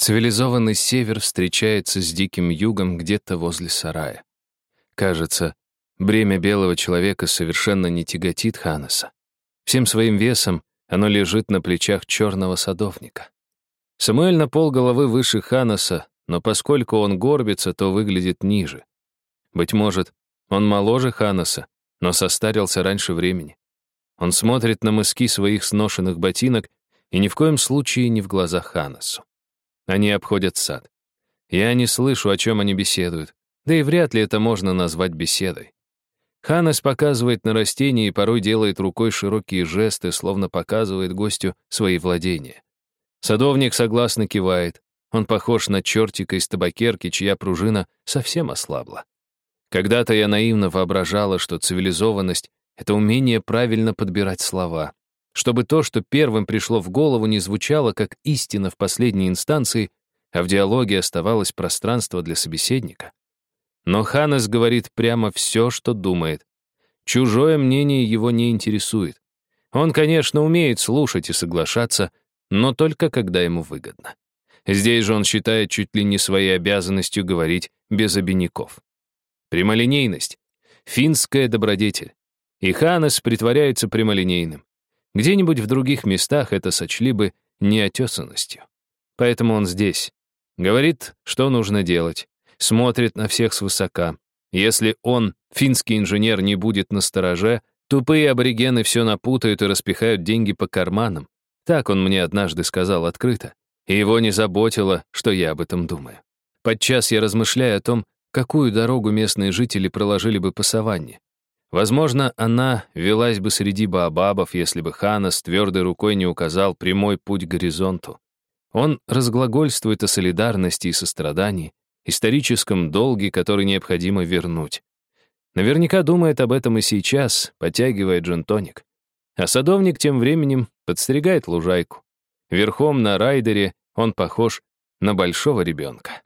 Цивилизованный север встречается с диким югом где-то возле сарая. Кажется, бремя белого человека совершенно не тяготит Ханаса. Всем своим весом оно лежит на плечах черного садовника. Самуэль на пол головы выше Ханаса, но поскольку он горбится, то выглядит ниже. Быть может, он моложе Ханаса, но состарился раньше времени. Он смотрит на мыски своих сношенных ботинок и ни в коем случае не в глазах Ханасу. Они обходят сад. Я не слышу, о чем они беседуют, да и вряд ли это можно назвать беседой. Ханес показывает на растение и порой делает рукой широкие жесты, словно показывает гостю свои владения. Садовник согласно кивает. Он похож на чертика из табакерки, чья пружина совсем ослабла. Когда-то я наивно воображала, что цивилизованность — это умение правильно подбирать слова чтобы то, что первым пришло в голову, не звучало как истина в последней инстанции, а в диалоге оставалось пространство для собеседника. Но Ханес говорит прямо все, что думает. Чужое мнение его не интересует. Он, конечно, умеет слушать и соглашаться, но только когда ему выгодно. Здесь же он считает чуть ли не своей обязанностью говорить без обиняков. Прямолинейность — финская добродетель. И Ханес притворяется прямолинейным. Где-нибудь в других местах это сочли бы неотесанностью. Поэтому он здесь. Говорит, что нужно делать. Смотрит на всех свысока. Если он, финский инженер, не будет на стороже, тупые аборигены все напутают и распихают деньги по карманам. Так он мне однажды сказал открыто. И его не заботило, что я об этом думаю. Подчас я размышляю о том, какую дорогу местные жители проложили бы по саванне. Возможно, она велась бы среди баобабов, если бы Хана с твердой рукой не указал прямой путь к горизонту. Он разглагольствует о солидарности и сострадании, историческом долге, который необходимо вернуть. Наверняка думает об этом и сейчас, подтягивая джентоник. А садовник тем временем подстерегает лужайку. Верхом на райдере он похож на большого ребенка.